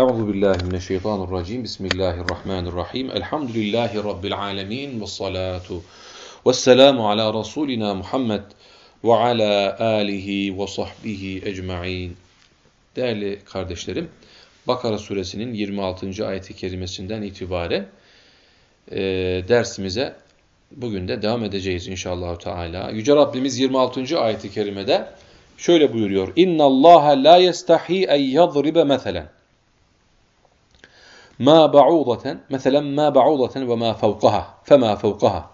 Euzu billahi mineşşeytanirracim. Bismillahirrahmanirrahim. Elhamdülillahi rabbil alamin ve salatu vesselamu ala rasulina Muhammed ve ala alihi ve sahbihi ecmaîn. Değerli kardeşlerim, Bakara suresinin 26. ayeti kerimesinden itibaren e, dersimize bugün de devam edeceğiz inşallah Teala. Yüce Rabbimiz 26. ayeti kerimede şöyle buyuruyor. İnna Allah la yestahi en yadribe meselen. Ma ba'udaten, mesela ma ba'udaten ve ma fevkaha, fema fevkaha.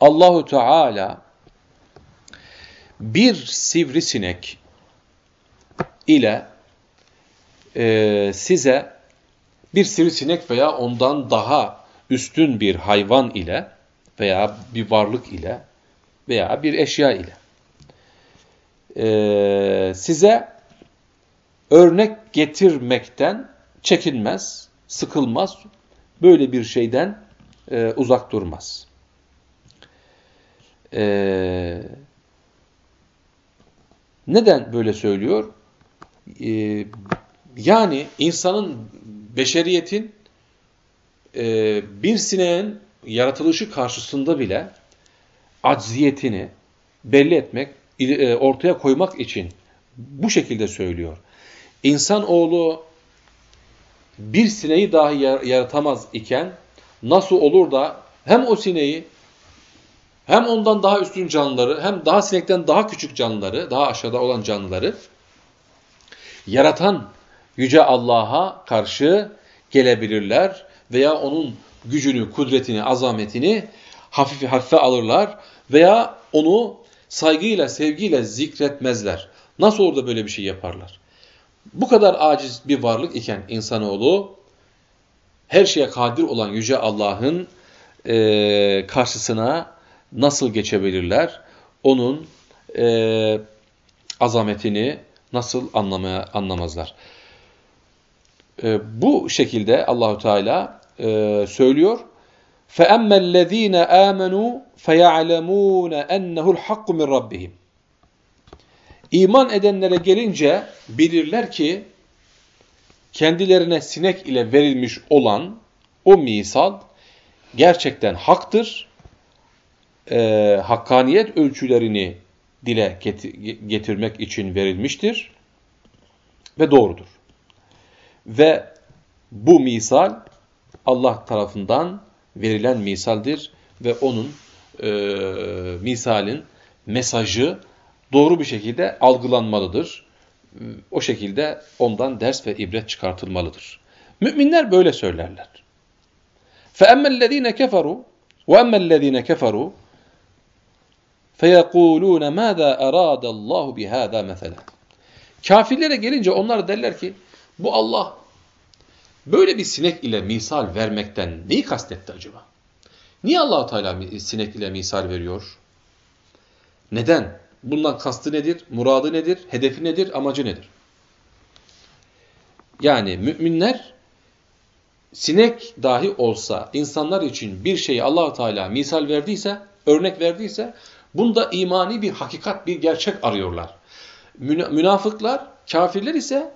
Allahu Teala bir sivrisinek ile e, size bir sivrisinek veya ondan daha üstün bir hayvan ile veya bir varlık ile veya bir eşya ile e, size örnek getirmekten çekinmez, sıkılmaz, böyle bir şeyden e, uzak durmaz. E, neden böyle söylüyor? E, yani insanın, beşeriyetin e, bir sineğin yaratılışı karşısında bile acziyetini belli etmek, e, ortaya koymak için bu şekilde söylüyor. İnsan oğlu bir sineği dahi yaratamaz iken nasıl olur da hem o sineği hem ondan daha üstün canlıları hem daha sinekten daha küçük canlıları, daha aşağıda olan canlıları yaratan Yüce Allah'a karşı gelebilirler veya onun gücünü, kudretini, azametini hafife hafife alırlar veya onu saygıyla, sevgiyle zikretmezler. Nasıl olur da böyle bir şey yaparlar? Bu kadar aciz bir varlık iken insanoğlu her şeye kadir olan Yüce Allah'ın e, karşısına nasıl geçebilirler? Onun e, azametini nasıl anlamaya anlamazlar? E, bu şekilde Allahu Teala e, söylüyor. فَأَمَّا الَّذ۪ينَ آمَنُوا فَيَعْلَمُونَ اَنَّهُ الْحَقُّ مِنْ رَبِّهِمْ İman edenlere gelince bilirler ki kendilerine sinek ile verilmiş olan o misal gerçekten haktır. E, hakkaniyet ölçülerini dile getirmek için verilmiştir ve doğrudur. Ve bu misal Allah tarafından verilen misaldir ve onun e, misalin mesajı doğru bir şekilde algılanmalıdır. O şekilde ondan ders ve ibret çıkartılmalıdır. Müminler böyle söylerler. فَأَمَّا الَّذ۪ينَ كَفَرُوا وَأَمَّا الَّذ۪ينَ كَفَرُوا فَيَقُولُونَ مَاذَا اَرَادَ اللّٰهُ بِهَذَا مَثَلًا Kafirlere gelince onlar derler ki bu Allah böyle bir sinek ile misal vermekten neyi kastetti acaba? Niye allah Teala sinek ile misal veriyor? Neden? Bundan kastı nedir? Muradı nedir? Hedefi nedir? Amacı nedir? Yani müminler sinek dahi olsa insanlar için bir şeyi allah Teala misal verdiyse, örnek verdiyse bunda imani bir hakikat, bir gerçek arıyorlar. Münafıklar, kafirler ise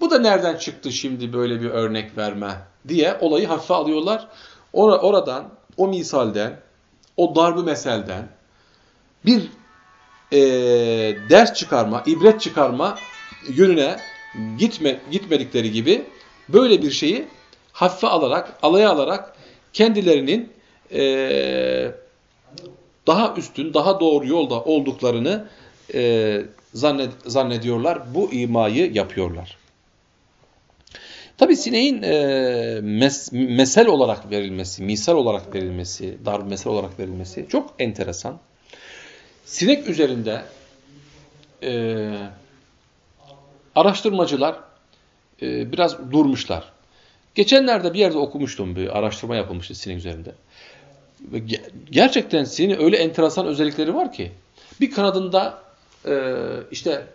bu da nereden çıktı şimdi böyle bir örnek verme diye olayı hafife alıyorlar. Or oradan, o misalden, o darbu meselden bir e, ders çıkarma, ibret çıkarma yönüne gitme, gitmedikleri gibi böyle bir şeyi hafife alarak, alaya alarak kendilerinin e, daha üstün, daha doğru yolda olduklarını e, zanned, zannediyorlar. Bu imayı yapıyorlar. Tabi sineğin e, mes, mesel olarak verilmesi, misal olarak verilmesi, dar mesel olarak verilmesi çok enteresan. Sinek üzerinde e, araştırmacılar e, biraz durmuşlar. Geçenlerde bir yerde okumuştum bir araştırma yapılmıştı sinek üzerinde. Gerçekten sineğin öyle enteresan özellikleri var ki bir kanadında e, işte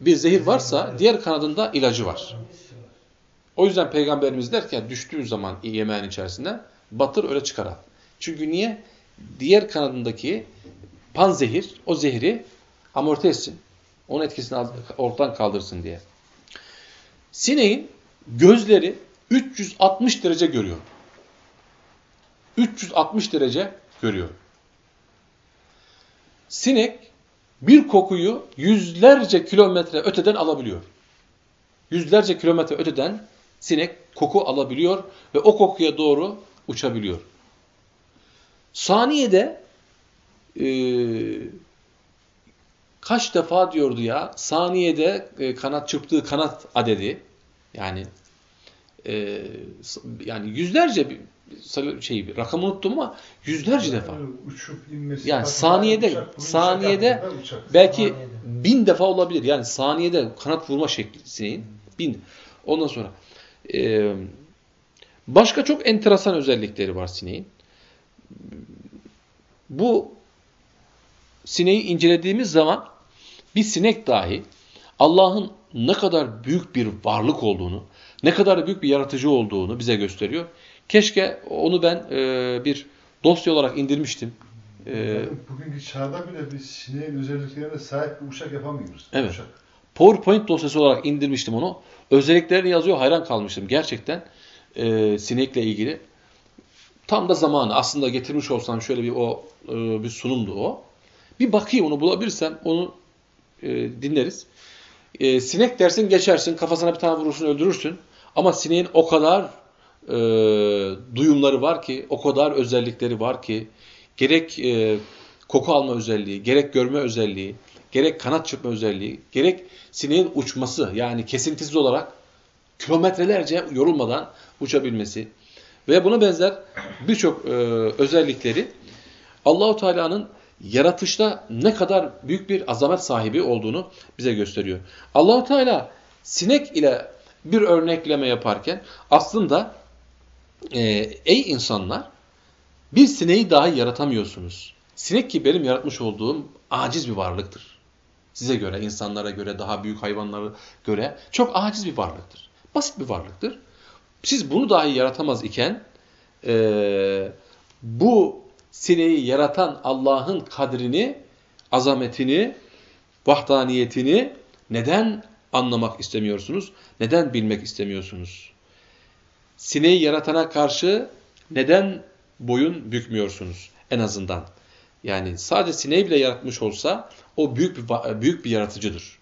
bir zehir varsa diğer kanadında ilacı var. O yüzden peygamberimiz der ki düştüğü zaman yemeğin içerisinde batır öyle çıkar Çünkü niye? Diğer kanadındaki panzehir o zehri amorti etsin. Onun etkisini ortadan kaldırsın diye. Sineğin gözleri 360 derece görüyor. 360 derece görüyor. Sinek bir kokuyu yüzlerce kilometre öteden alabiliyor. Yüzlerce kilometre öteden sinek koku alabiliyor ve o kokuya doğru uçabiliyor. Saniyede e, kaç defa diyordu ya saniyede e, kanat çırptığı kanat adedi yani e, yani yüzlerce bir şey bir rakam unuttum ama yüzlerce defa. Uçup inmesi. Yani saniyede uçak, saniyede uçak, belki saniyede. bin defa olabilir. Yani saniyede kanat vurma şekli bin. Ondan sonra e, başka çok enteresan özellikleri var sineğin. Bu sineği incelediğimiz zaman bir sinek dahi Allah'ın ne kadar büyük bir varlık olduğunu, ne kadar büyük bir yaratıcı olduğunu bize gösteriyor. Keşke onu ben e, bir dosya olarak indirmiştim. E, Bugünkü çağda bile biz sineğin özelliklerine sahip bir uçak yapamıyoruz. Evet. Uçak. PowerPoint dosyası olarak indirmiştim onu. Özelliklerini yazıyor, hayran kalmıştım. Gerçekten e, sinekle ilgili. Tam da zamanı aslında getirmiş olsam şöyle bir o e, bir sunumdu o. Bir bakayım onu bulabilirsem onu e, dinleriz. E, sinek dersin geçersin, kafasına bir tane vurursun öldürürsün. Ama sineğin o kadar e, duyumları var ki, o kadar özellikleri var ki, gerek e, koku alma özelliği, gerek görme özelliği, gerek kanat çırpma özelliği, gerek sineğin uçması yani kesintisiz olarak kilometrelerce yorulmadan uçabilmesi ve buna benzer birçok e, özellikleri Allahu Teala'nın yaratışta ne kadar büyük bir azamet sahibi olduğunu bize gösteriyor. Allahu Teala sinek ile bir örnekleme yaparken aslında e, ey insanlar bir sineği dahi yaratamıyorsunuz. Sinek ki benim yaratmış olduğum aciz bir varlıktır. Size göre, insanlara göre, daha büyük hayvanlara göre çok aciz bir varlıktır. Basit bir varlıktır. Siz bunu dahi yaratamaz iken e, bu sineği yaratan Allah'ın kadrini, azametini, vahdaniyetini neden anlamak istemiyorsunuz? Neden bilmek istemiyorsunuz? Sineği yaratana karşı neden boyun bükmüyorsunuz en azından? Yani sadece sineği bile yaratmış olsa o büyük bir, büyük bir yaratıcıdır.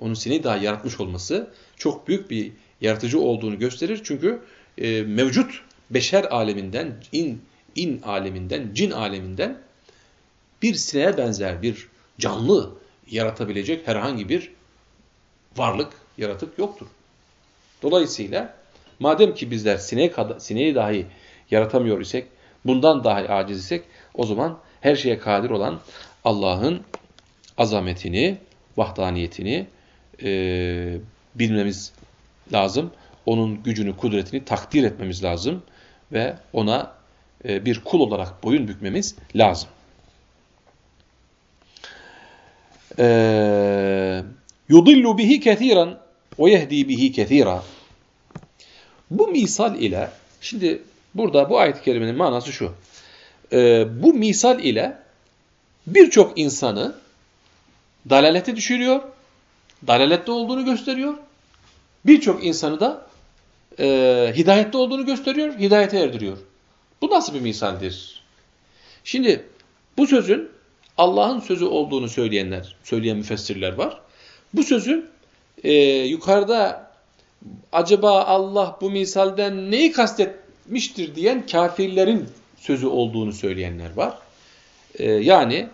Onun sineği daha yaratmış olması çok büyük bir yaratıcı olduğunu gösterir. Çünkü e, mevcut beşer aleminden, in, in aleminden, cin aleminden bir sineğe benzer bir canlı yaratabilecek herhangi bir varlık, yaratık yoktur. Dolayısıyla madem ki bizler sineği, sineği dahi yaratamıyor isek, bundan dahi aciz isek o zaman her şeye kadir olan Allah'ın azametini, vahdaniyetini e, bilmemiz lazım. Onun gücünü, kudretini takdir etmemiz lazım ve ona bir kul olarak boyun bükmemiz lazım. yudillu bihi kethiran ve yehdi bihi kethira. Bu misal ile şimdi burada bu ayet-i kerimenin manası şu. E, bu misal ile birçok insanı dalalete düşürüyor, dalalette olduğunu gösteriyor. Birçok insanı da e, hidayette olduğunu gösteriyor, hidayete erdiriyor. Bu nasıl bir misaldir? Şimdi bu sözün Allah'ın sözü olduğunu söyleyenler, söyleyen müfessirler var. Bu sözün e, yukarıda acaba Allah bu misalden neyi kastetmiştir diyen kafirlerin sözü olduğunu söyleyenler var. E, yani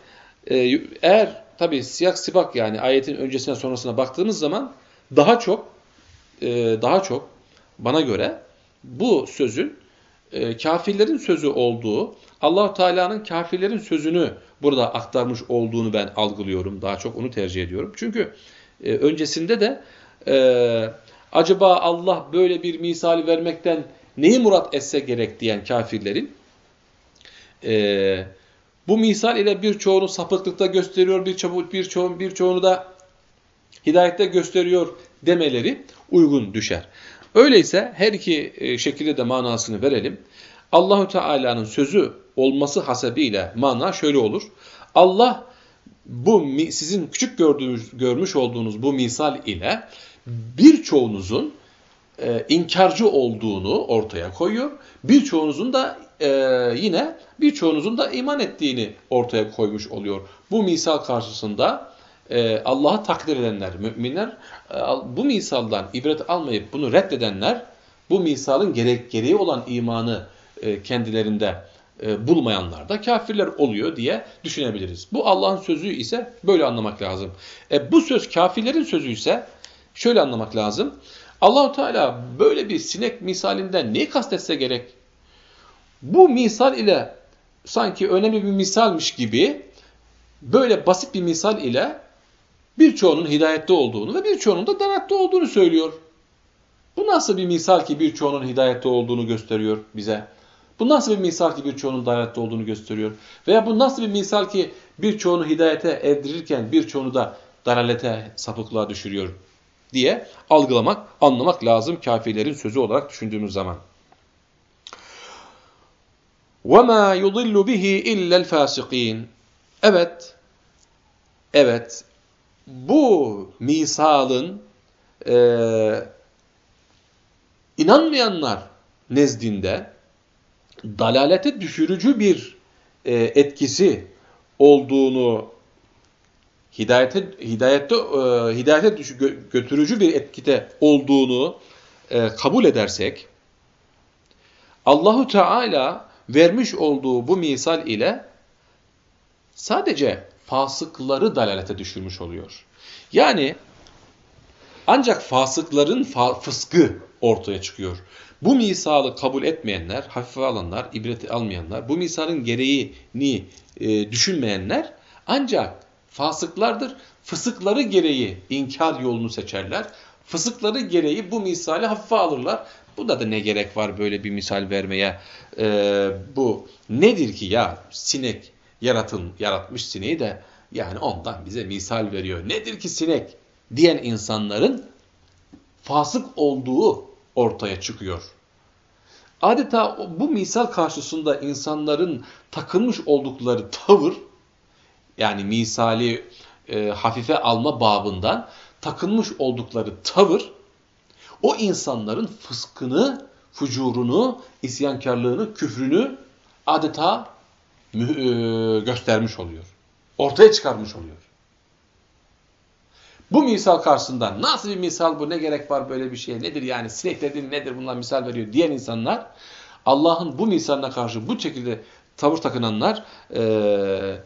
e, eğer tabi siyak sibak yani ayetin öncesine sonrasına baktığımız zaman daha çok e, daha çok bana göre bu sözün e, kafirlerin sözü olduğu, Allahu Teala'nın kafirlerin sözünü burada aktarmış olduğunu ben algılıyorum. Daha çok onu tercih ediyorum. Çünkü e, öncesinde de e, acaba Allah böyle bir misal vermekten neyi murat etse gerek diyen kafirlerin e, bu misal ile birçoğunu sapıklıkta gösteriyor, bir birçoğunu da hidayette gösteriyor demeleri uygun düşer. Öyleyse her iki e, şekilde de manasını verelim. Allahu Teala'nın sözü olması hasebiyle mana şöyle olur. Allah bu sizin küçük gördüğünüz, görmüş olduğunuz bu misal ile birçoğunuzun e, inkarcı olduğunu ortaya koyuyor. Birçoğunuzun da e, yine birçoğunuzun da iman ettiğini ortaya koymuş oluyor. Bu misal karşısında Allah'ı takdir edenler, müminler e, bu misaldan ibret almayıp bunu reddedenler bu misalın gerek, gereği olan imanı e, kendilerinde e, bulmayanlar da kafirler oluyor diye düşünebiliriz. Bu Allah'ın sözü ise böyle anlamak lazım. E, bu söz kafirlerin sözü ise şöyle anlamak lazım. Allahu Teala böyle bir sinek misalinden neyi kastetse gerek? Bu misal ile sanki önemli bir misalmiş gibi böyle basit bir misal ile birçoğunun hidayette olduğunu ve birçoğunun da dalatte olduğunu söylüyor. Bu nasıl bir misal ki birçoğunun hidayette olduğunu gösteriyor bize? Bu nasıl bir misal ki birçoğunun dalalette olduğunu gösteriyor? Veya bu nasıl bir misal ki birçoğunu hidayete erdirirken birçoğunu da dalalete, sapıklığa düşürüyor diye algılamak, anlamak lazım kafirlerin sözü olarak düşündüğümüz zaman. وَمَا يُضِلُّ بِهِ اِلَّا الْفَاسِقِينَ Evet, evet, bu misalın e, inanmayanlar nezdinde dalalete düşürücü bir e, etkisi olduğunu hidayete hidayette e, hidayete düş, gö, götürücü bir etkide olduğunu e, kabul edersek Allahu Teala vermiş olduğu bu misal ile sadece fasıkları dalalete düşürmüş oluyor. Yani ancak fasıkların fa fıskı ortaya çıkıyor. Bu misalı kabul etmeyenler, hafife alanlar, ibreti almayanlar, bu misalın gereğini e, düşünmeyenler ancak fasıklardır. Fısıkları gereği inkar yolunu seçerler. Fısıkları gereği bu misali hafife alırlar. Bunda da ne gerek var böyle bir misal vermeye? Ee, bu nedir ki ya sinek yaratın, yaratmış sineği de yani ondan bize misal veriyor. Nedir ki sinek diyen insanların fasık olduğu ortaya çıkıyor. Adeta bu misal karşısında insanların takılmış oldukları tavır, yani misali e, hafife alma babından takılmış oldukları tavır, o insanların fıskını, fucurunu, isyankarlığını, küfrünü adeta göstermiş oluyor. Ortaya çıkarmış oluyor. Bu misal karşısında nasıl bir misal bu ne gerek var böyle bir şeye nedir yani sinek dediğin nedir bunlar misal veriyor diyen insanlar Allah'ın bu misaline karşı bu şekilde tavır takınanlar e,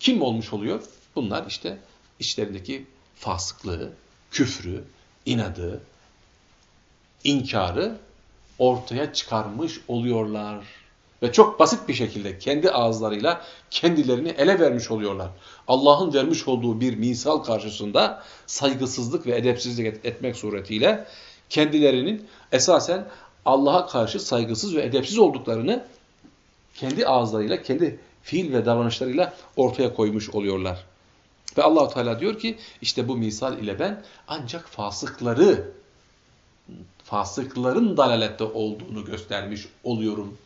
kim olmuş oluyor? Bunlar işte içlerindeki fasıklığı, küfrü, inadı, inkarı ortaya çıkarmış oluyorlar. Ve çok basit bir şekilde kendi ağızlarıyla kendilerini ele vermiş oluyorlar. Allah'ın vermiş olduğu bir misal karşısında saygısızlık ve edepsizlik etmek suretiyle kendilerinin esasen Allah'a karşı saygısız ve edepsiz olduklarını kendi ağızlarıyla, kendi fiil ve davranışlarıyla ortaya koymuş oluyorlar. Ve allah Teala diyor ki işte bu misal ile ben ancak fasıkları, fasıkların dalalette olduğunu göstermiş oluyorum.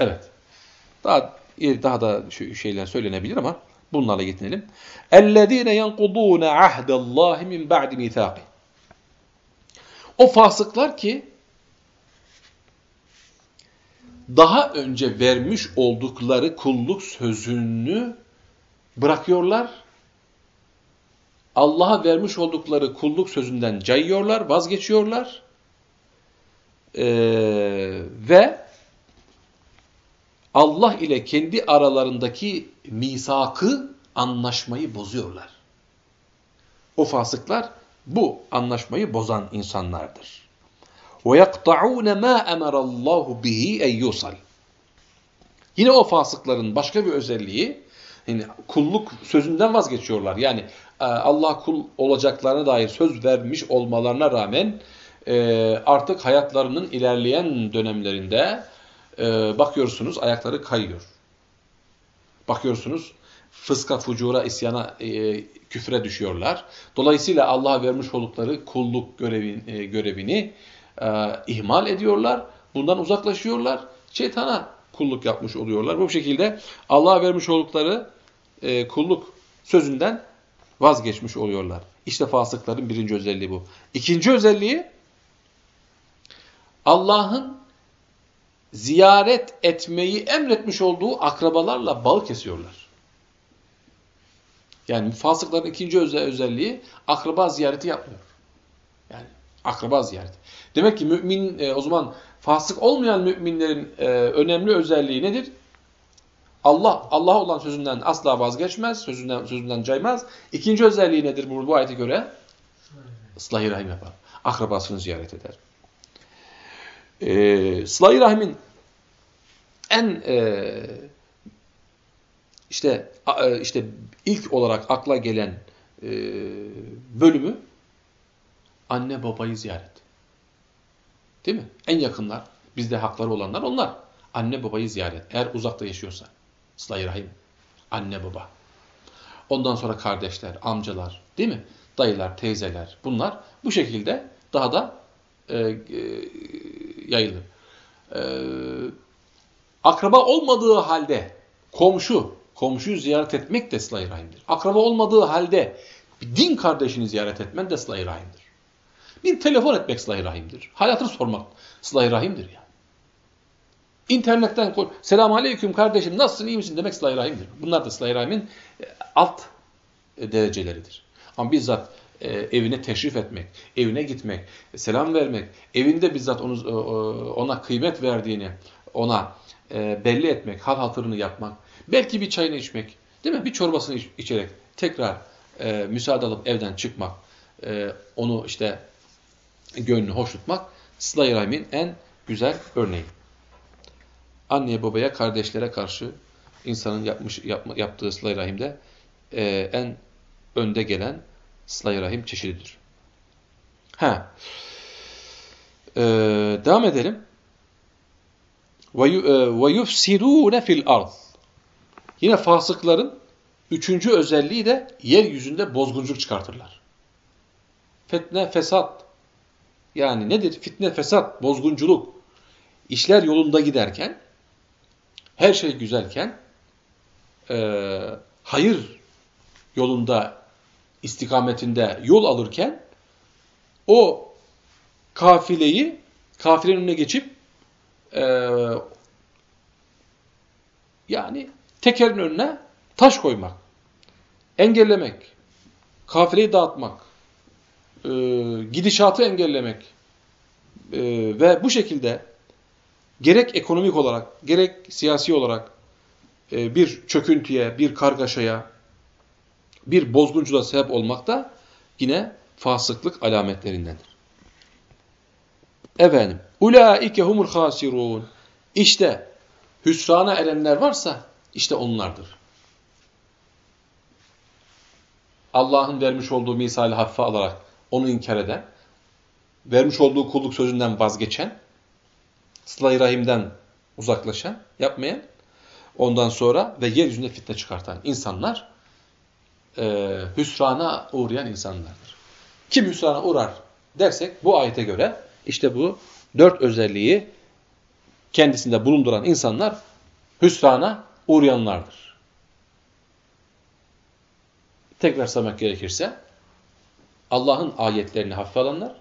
Evet. Daha daha da şeyler söylenebilir ama bunlarla yetinelim. Ellezine yenkudun ahdallahi min ba'di mithaqi. O fasıklar ki daha önce vermiş oldukları kulluk sözünü bırakıyorlar. Allah'a vermiş oldukları kulluk sözünden cayıyorlar, vazgeçiyorlar. Ee, ve Allah ile kendi aralarındaki misakı, anlaşmayı bozuyorlar. O fasıklar bu anlaşmayı bozan insanlardır. وَيَقْطَعُونَ مَا اَمَرَ اللّٰهُ بِهِ اَيُّسَلْ Yine o fasıkların başka bir özelliği, yani kulluk sözünden vazgeçiyorlar. Yani e, Allah kul olacaklarına dair söz vermiş olmalarına rağmen e, artık hayatlarının ilerleyen dönemlerinde e, bakıyorsunuz ayakları kayıyor. Bakıyorsunuz fıska, fucura, isyana, e, küfre düşüyorlar. Dolayısıyla Allah'a vermiş oldukları kulluk görevin, e, görevini e, ihmal ediyorlar. Bundan uzaklaşıyorlar. Şeytana kulluk yapmış oluyorlar. Bu şekilde Allah'a vermiş oldukları e, kulluk sözünden vazgeçmiş oluyorlar. İşte fasıkların birinci özelliği bu. İkinci özelliği Allah'ın ziyaret etmeyi emretmiş olduğu akrabalarla bağı kesiyorlar. Yani fasıkların ikinci özelliği akraba ziyareti yapmıyor. Yani akraba ziyareti. Demek ki mümin e, o zaman fasık olmayan müminlerin e, önemli özelliği nedir? Allah Allah olan sözünden asla vazgeçmez, sözünden sözünden caymaz. İkinci özelliği nedir bu, bu ayete göre? Sıla-i Rahim yapar. Akrabasını ziyaret eder. Ee, Sıla-i Rahim'in en e, işte e, işte ilk olarak akla gelen e, bölümü anne babayı ziyaret. Değil mi? En yakınlar, bizde hakları olanlar onlar. Anne babayı ziyaret. Eğer uzakta yaşıyorsa. Sıla-i Rahim. Anne baba. Ondan sonra kardeşler, amcalar, değil mi? Dayılar, teyzeler. Bunlar bu şekilde daha da e, e, yayılır. E, akraba olmadığı halde komşu, komşuyu ziyaret etmek de sıla-i rahimdir. Akraba olmadığı halde din kardeşini ziyaret etmen de sıla-i rahimdir. Bir telefon etmek sıla-i rahimdir. Hayatını sormak sıla-i rahimdir ya. İnternetten selamun aleyküm kardeşim nasılsın iyi misin demek sıla-i rahimdir. Bunlar da sıla-i rahimin e, alt e, dereceleridir. Ama bizzat e, evine teşrif etmek, evine gitmek, selam vermek, evinde bizzat onu, ona kıymet verdiğini ona belli etmek, hal hatırını yapmak, belki bir çayını içmek, değil mi? Bir çorbasını içerek tekrar müsaade alıp evden çıkmak, onu işte gönlünü hoş tutmak, sıla-i en güzel örneği anneye babaya kardeşlere karşı insanın yapmış yapma, yaptığı sıla rahimde e, en önde gelen sıla rahim çeşididir. Ha. Ee, devam edelim. Ve yufsidûne fil ard. Yine fasıkların üçüncü özelliği de yeryüzünde bozgunculuk çıkartırlar. Fitne, fesat. Yani nedir? Fitne, fesat, bozgunculuk. İşler yolunda giderken her şey güzelken e, hayır yolunda istikametinde yol alırken o kafileyi kafilenin önüne geçip e, yani tekerin önüne taş koymak, engellemek, kafileyi dağıtmak, e, gidişatı engellemek e, ve bu şekilde gerek ekonomik olarak, gerek siyasi olarak e, bir çöküntüye, bir kargaşaya, bir bozgunculuğa sebep olmak da yine fasıklık alametlerindendir. Efendim, ulaike humul hasirun. İşte hüsrana erenler varsa işte onlardır. Allah'ın vermiş olduğu misali hafife alarak onu inkar eden, vermiş olduğu kulluk sözünden vazgeçen, sıla rahimden uzaklaşan, yapmayan, ondan sonra ve yeryüzünde fitne çıkartan insanlar e, hüsrana uğrayan insanlardır. Kim hüsrana uğrar dersek bu ayete göre işte bu dört özelliği kendisinde bulunduran insanlar hüsrana uğrayanlardır. Tekrar saymak gerekirse Allah'ın ayetlerini hafife alanlar,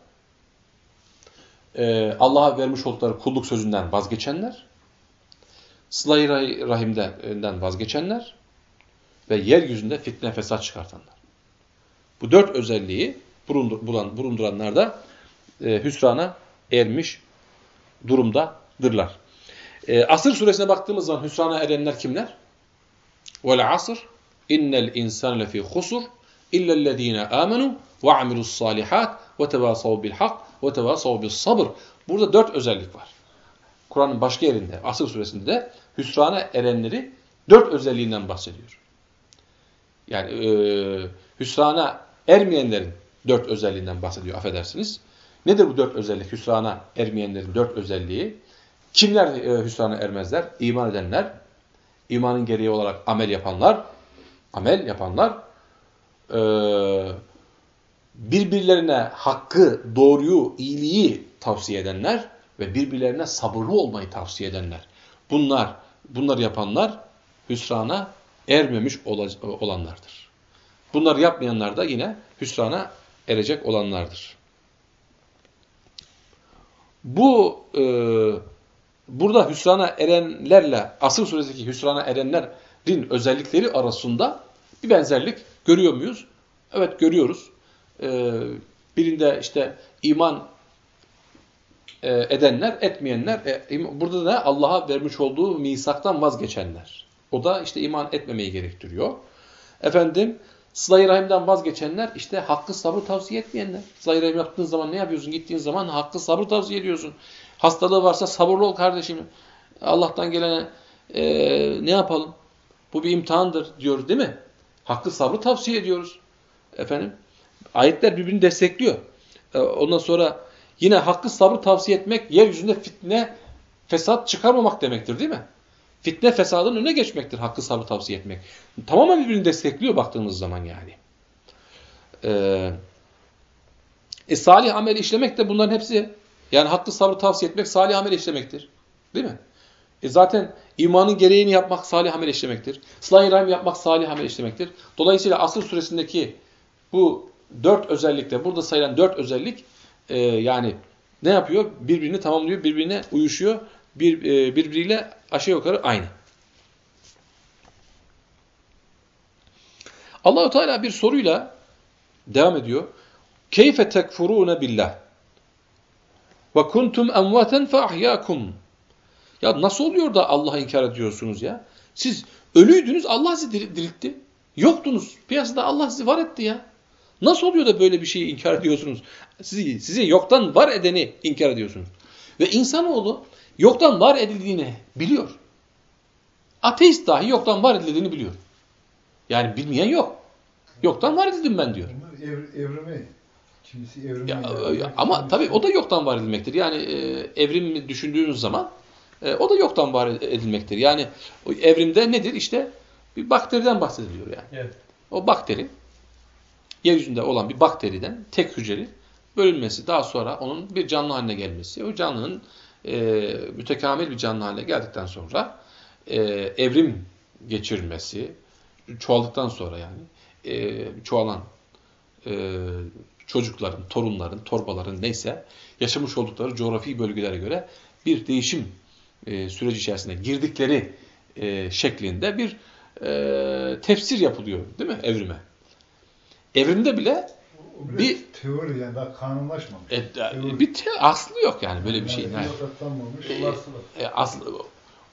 e, Allah'a vermiş oldukları kulluk sözünden vazgeçenler, sıla-i rahimden vazgeçenler ve yeryüzünde fitne fesat çıkartanlar. Bu dört özelliği bulunduranlar da e, hüsrana ermiş durumdadırlar. E, Asır suresine baktığımız zaman hüsrana erenler kimler? Vel asr innel insan lefi husur illellezine amenu ve amilus salihat ve tevasav bil hak ve tevasav bil sabır. Burada dört özellik var. Kur'an'ın başka yerinde, Asır suresinde de hüsrana erenleri dört özelliğinden bahsediyor. Yani e, hüsrana ermeyenlerin dört özelliğinden bahsediyor, affedersiniz. Nedir bu dört özellik? Hüsrana ermeyenlerin dört özelliği. Kimler e, hüsrana ermezler? İman edenler, imanın gereği olarak amel yapanlar, amel yapanlar, e, birbirlerine hakkı, doğruyu, iyiliği tavsiye edenler ve birbirlerine sabırlı olmayı tavsiye edenler. Bunlar, bunları yapanlar hüsrana ermemiş olanlardır. Bunları yapmayanlar da yine hüsrana erecek olanlardır. Bu e, burada hüsrana erenlerle asıl suresindeki hüsrana erenlerin özellikleri arasında bir benzerlik görüyor muyuz? Evet görüyoruz. E, birinde işte iman e, edenler, etmeyenler, e, burada da Allah'a vermiş olduğu misaktan vazgeçenler. O da işte iman etmemeyi gerektiriyor. Efendim, sıla Rahim'den vazgeçenler, işte hakkı sabrı tavsiye etmeyenler. sıla Rahim yaptığın zaman ne yapıyorsun? Gittiğin zaman hakkı sabrı tavsiye ediyorsun. Hastalığı varsa sabırlı ol kardeşim. Allah'tan gelene e, ne yapalım? Bu bir imtihandır diyoruz değil mi? Hakkı sabrı tavsiye ediyoruz. Efendim, ayetler birbirini destekliyor. E, ondan sonra Yine hakkı sabrı tavsiye etmek yeryüzünde fitne, fesat çıkarmamak demektir değil mi? Fitne fesadın önüne geçmektir hakkı sabrı tavsiye etmek. Tamamen birbirini destekliyor baktığımız zaman yani. Ee, e, salih amel işlemek de bunların hepsi yani hakkı sabrı tavsiye etmek salih amel işlemektir. Değil mi? E zaten imanın gereğini yapmak salih amel işlemektir. Sıla-i Rahim yapmak salih amel işlemektir. Dolayısıyla Asır suresindeki bu dört özellikte, burada sayılan dört özellik e, yani ne yapıyor? Birbirini tamamlıyor, birbirine uyuşuyor. Bir, e, birbiriyle aşağı yukarı aynı. Allahu Teala bir soruyla devam ediyor. Keyfe tekfurune billah ve kuntum emvaten fe ahyakum. Ya nasıl oluyor da Allah'a inkar ediyorsunuz ya? Siz ölüydünüz, Allah sizi diriltti. Yoktunuz. Piyasada Allah sizi var etti ya. Nasıl oluyor da böyle bir şeyi inkar ediyorsunuz? Sizi, sizi yoktan var edeni inkar ediyorsunuz. Ve insanoğlu yoktan var edildiğini biliyor. Ateist dahi yoktan var edildiğini biliyor. Yani bilmeyen yok. Yoktan var edildim ben diyor. Bunlar ev, evrimi. Kimisi evrimi. Ya, ya, ama tabii o da yoktan var edilmektir. Yani e, evrimi düşündüğünüz zaman e, o da yoktan var edilmektir. Yani o evrimde nedir? İşte bir bakteriden bahsediliyor yani. Evet. O bakteri yeryüzünde olan bir bakteriden tek hücreli bölünmesi, daha sonra onun bir canlı haline gelmesi, o canlının e, mütekamil bir canlı haline geldikten sonra e, evrim geçirmesi, çoğaldıktan sonra yani e, çoğalan e, çocukların, torunların, torbaların neyse yaşamış oldukları coğrafi bölgelere göre bir değişim e, süreci içerisinde girdikleri e, şeklinde bir e, tefsir yapılıyor değil mi evrime? Evrimde bile bir teori yani daha kanunlaşmamış. E, bir te, aslı yok yani böyle bir şeyin. Yani, e, olasılık. E, aslı,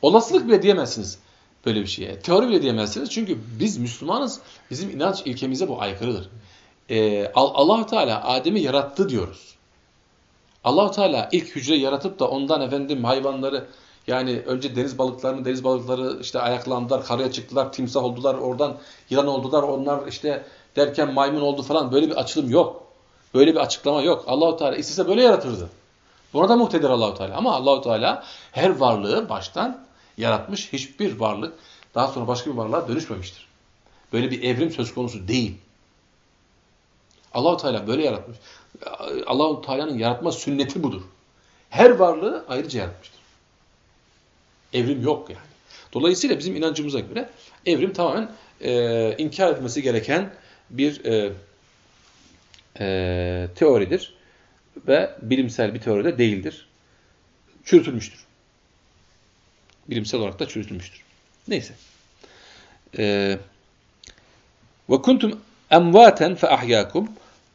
olasılık bile diyemezsiniz böyle bir şeye. Teori bile diyemezsiniz çünkü biz Müslümanız. Bizim inanç ilkemize bu aykırıdır. E, allah Teala Adem'i yarattı diyoruz. allah Teala ilk hücre yaratıp da ondan efendim hayvanları yani önce deniz balıklarını, deniz balıkları işte ayaklandılar, karaya çıktılar, timsah oldular, oradan yılan oldular, onlar işte derken maymun oldu falan böyle bir açılım yok. Böyle bir açıklama yok. Allahu Teala istese böyle yaratırdı. Buna da muhtedir Allahu Teala. Ama Allahu Teala her varlığı baştan yaratmış. Hiçbir varlık daha sonra başka bir varlığa dönüşmemiştir. Böyle bir evrim söz konusu değil. Allahu Teala böyle yaratmış. Allahu Teala'nın yaratma sünneti budur. Her varlığı ayrıca yaratmıştır. Evrim yok yani. Dolayısıyla bizim inancımıza göre evrim tamamen e, inkar edilmesi gereken bir e, e, teoridir ve bilimsel bir teori de değildir. Çürütülmüştür. Bilimsel olarak da çürütülmüştür. Neyse. E, ve kuntum emvaten fe ahyakum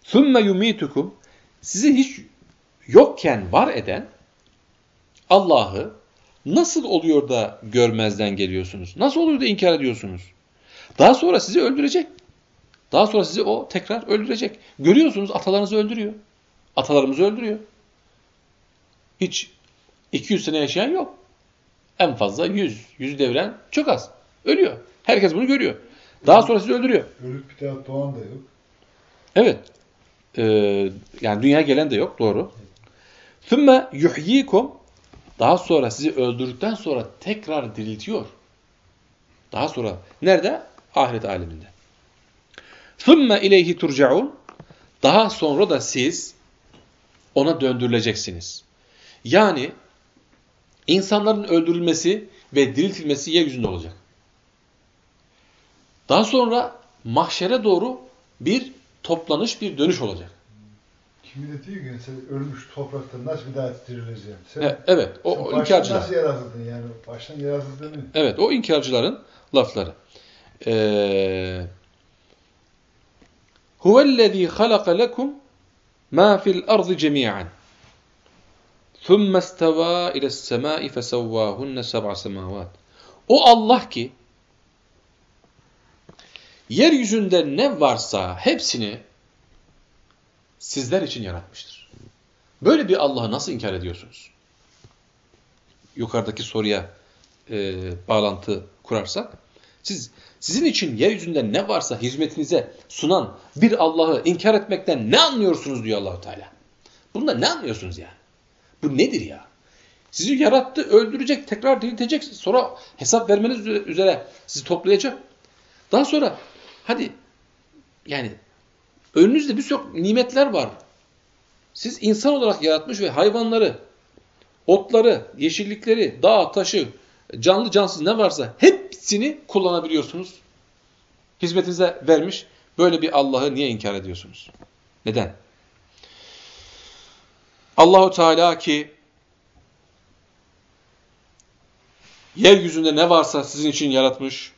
thumme yumitukum sizi hiç yokken var eden Allah'ı nasıl oluyor da görmezden geliyorsunuz? Nasıl oluyor da inkar ediyorsunuz? Daha sonra sizi öldürecek. Daha sonra sizi o tekrar öldürecek. Görüyorsunuz atalarınızı öldürüyor. Atalarımızı öldürüyor. Hiç 200 sene yaşayan yok. En fazla 100. 100 devren çok az. Ölüyor. Herkes bunu görüyor. Daha sonra sizi öldürüyor. Ölüp bir daha doğan da yok. Evet. Ee, yani dünya gelen de yok. Doğru. Thumma yuhyikum daha sonra sizi öldürdükten sonra tekrar diriltiyor. Daha sonra nerede? Ahiret aleminde. ثُمَّ اِلَيْهِ تُرْجَعُونَ Daha sonra da siz ona döndürüleceksiniz. Yani insanların öldürülmesi ve diriltilmesi yeryüzünde olacak. Daha sonra mahşere doğru bir toplanış, bir dönüş olacak. Kimi de diyor ki sen ölmüş toprakta nasıl bir daha dirileceğim? Sen, E, evet, o, sen o baştan inkarcılar. nasıl yaratıldın yani? Baştan yaratıldığını. Evet, o inkarcıların lafları. Ee, Huvellezî halaka lekum mâ fil ardı cemî'an. ثُمَّ اسْتَوَى اِلَى السَّمَاءِ فَسَوَّاهُنَّ سَبْعَ سَمَاوَاتٍ O Allah ki, yeryüzünde ne varsa hepsini sizler için yaratmıştır. Böyle bir Allah'ı nasıl inkar ediyorsunuz? Yukarıdaki soruya e, bağlantı kurarsak, siz sizin için yeryüzünde ne varsa hizmetinize sunan bir Allah'ı inkar etmekten ne anlıyorsunuz diyor Allahu Teala. Bunda ne anlıyorsunuz yani? Bu nedir ya? Sizi yarattı, öldürecek, tekrar diriltecek, sonra hesap vermeniz üzere sizi toplayacak. Daha sonra hadi yani önünüzde bir sürü nimetler var. Siz insan olarak yaratmış ve hayvanları, otları, yeşillikleri, dağ, taşı, canlı cansız ne varsa hepsini kullanabiliyorsunuz. Hizmetinize vermiş. Böyle bir Allah'ı niye inkar ediyorsunuz? Neden? Allahu Teala ki yeryüzünde ne varsa sizin için yaratmış.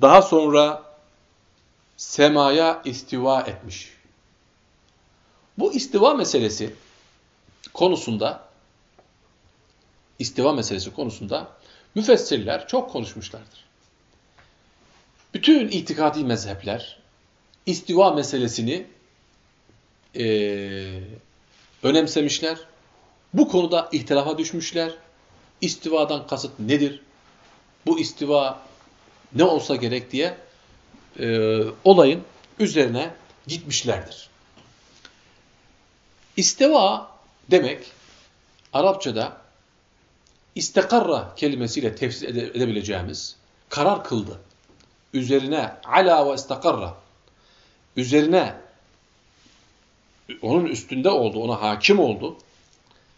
Daha sonra semaya istiva etmiş. Bu istiva meselesi konusunda istiva meselesi konusunda müfessirler çok konuşmuşlardır. Bütün itikadi mezhepler istiva meselesini e, önemsemişler. Bu konuda ihtilafa düşmüşler. İstivadan kasıt nedir? Bu istiva ne olsa gerek diye e, olayın üzerine gitmişlerdir. İstiva demek Arapçada istekarra kelimesiyle tefsir ede edebileceğimiz karar kıldı. Üzerine ala ve istekarra üzerine onun üstünde oldu, ona hakim oldu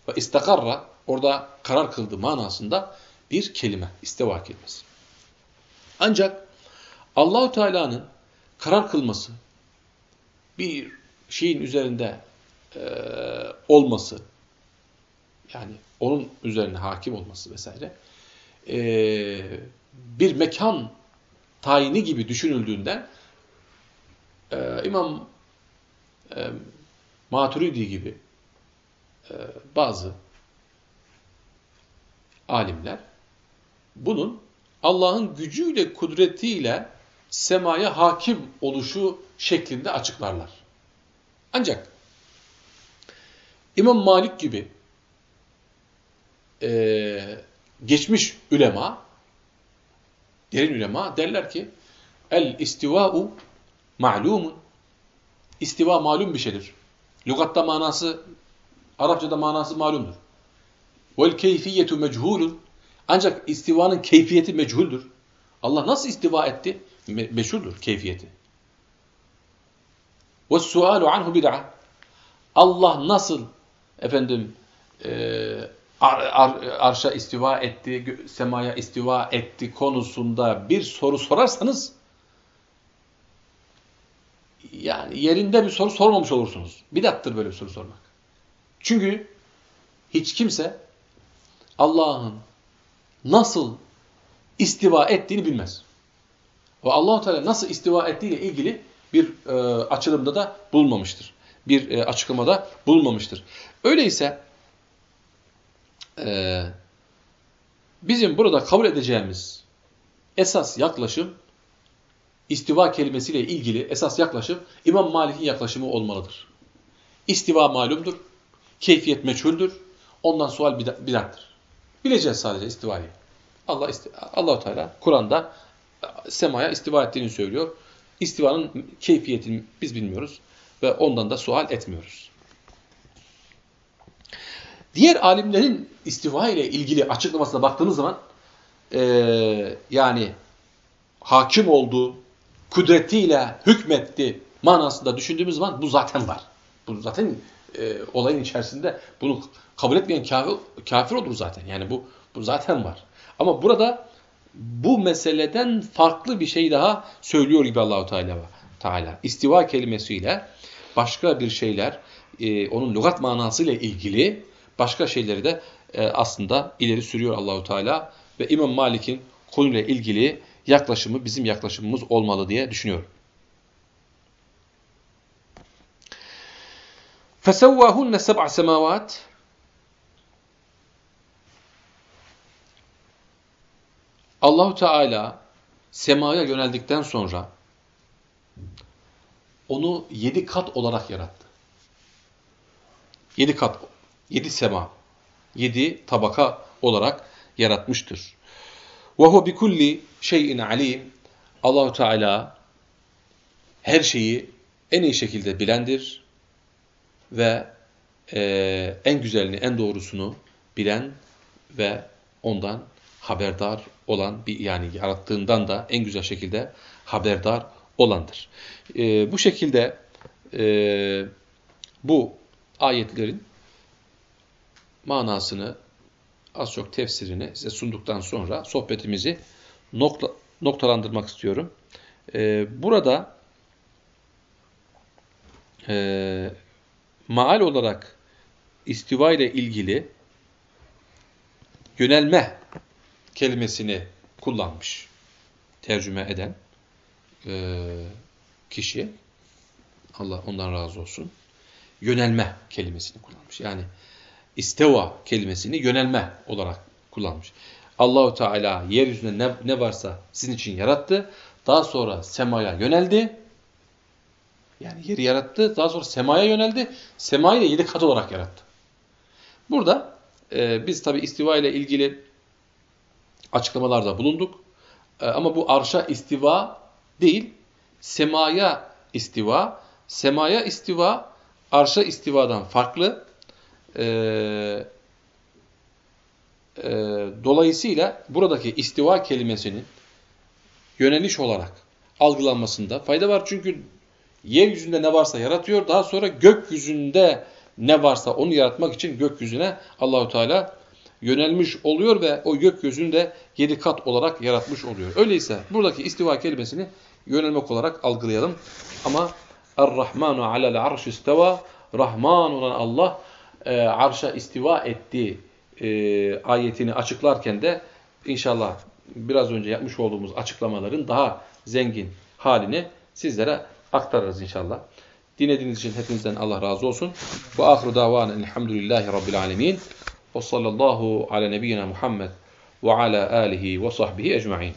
ve istekarra orada karar kıldı manasında bir kelime, istiva kelimesi. Ancak Allahu Teala'nın karar kılması, bir şeyin üzerinde e, olması, yani onun üzerine hakim olması vesaire, e, bir mekan tayini gibi düşünüldüğünden e, İmam e, Maturidi gibi e, bazı alimler bunun Allah'ın gücüyle, kudretiyle semaya hakim oluşu şeklinde açıklarlar. Ancak İmam Malik gibi e, geçmiş ülema, derin ülema derler ki el istiva'u ma'lumun istiva malum bir şeydir. Lugatta manası, Arapçada manası malumdur. Vel keyfiyetu mechulun ancak istivanın keyfiyeti meçhuldür. Allah nasıl istiva etti? Me meşhurdur keyfiyeti. Ve sualu anhu bid'a. Allah nasıl efendim e, ar, ar, arşa istiva etti, semaya istiva etti konusunda bir soru sorarsanız yani yerinde bir soru sormamış olursunuz. Bidattır böyle bir soru sormak. Çünkü hiç kimse Allah'ın nasıl istiva ettiğini bilmez. Ve allah Teala nasıl istiva ettiğiyle ilgili bir e, açılımda da bulunmamıştır. Bir e, açıklamada bulunmamıştır. Öyleyse e, bizim burada kabul edeceğimiz esas yaklaşım istiva kelimesiyle ilgili esas yaklaşım İmam Malik'in yaklaşımı olmalıdır. İstiva malumdur, keyfiyet meçhuldür, ondan sual bidattır. Bileceğiz sadece istivayı. Allah Allahu Teala Kur'an'da semaya istiva ettiğini söylüyor. İstivanın keyfiyetini biz bilmiyoruz ve ondan da sual etmiyoruz. Diğer alimlerin istiva ile ilgili açıklamasına baktığımız zaman e, yani hakim olduğu, kudretiyle hükmetti manasında düşündüğümüz zaman bu zaten var. Bu zaten e, olayın içerisinde bunu kabul etmeyen kafir, kafir olur zaten. Yani bu, bu zaten var. Ama burada bu meseleden farklı bir şey daha söylüyor gibi Allahu Teala. Teala. İstiva kelimesiyle başka bir şeyler e, onun lügat manasıyla ilgili başka şeyleri de e, aslında ileri sürüyor Allahu Teala ve İmam Malik'in konuyla ilgili yaklaşımı bizim yaklaşımımız olmalı diye düşünüyorum. فَسَوَّاهُنَّ سَبْعَ سَمَاوَاتٍ Allahu Teala semaya yöneldikten sonra onu yedi kat olarak yarattı. Yedi kat, yedi sema, yedi tabaka olarak yaratmıştır. وَهُوَ بِكُلِّ şeyin alim. Allahu Teala her şeyi en iyi şekilde bilendir ve e, en güzelini, en doğrusunu bilen ve ondan haberdar olan bir yani yarattığından da en güzel şekilde haberdar olandır. E, bu şekilde e, bu ayetlerin manasını az çok tefsirini size sunduktan sonra sohbetimizi nokta, noktalandırmak istiyorum. E, burada e, maal olarak istiva ile ilgili yönelme kelimesini kullanmış tercüme eden e, kişi Allah ondan razı olsun yönelme kelimesini kullanmış. Yani isteva kelimesini yönelme olarak kullanmış. Allahu Teala yeryüzünde ne, ne varsa sizin için yarattı. Daha sonra semaya yöneldi. Yani yeri yarattı. Daha sonra semaya yöneldi. Semayı da yedi kat olarak yarattı. Burada e, biz tabi istiva ile ilgili açıklamalarda bulunduk. E, ama bu arşa istiva değil, semaya istiva. Semaya istiva, arşa istivadan farklı. E, e, dolayısıyla buradaki istiva kelimesinin yöneliş olarak algılanmasında fayda var. Çünkü yeryüzünde ne varsa yaratıyor. Daha sonra gökyüzünde ne varsa onu yaratmak için gökyüzüne Allahu Teala yönelmiş oluyor ve o gökyüzünü de yedi kat olarak yaratmış oluyor. Öyleyse buradaki istiva kelimesini yönelmek olarak algılayalım. Ama Er-Rahmanu alel arş isteva Rahman olan Allah e, arşa istiva etti e, ayetini açıklarken de inşallah biraz önce yapmış olduğumuz açıklamaların daha zengin halini sizlere aktarırız inşallah. Dinlediğiniz için hepinizden Allah razı olsun. Bu ahru davanen elhamdülillahi rabbil alemin. Ve sallallahu ala nebiyyina Muhammed ve ala alihi ve sahbihi ecma'in.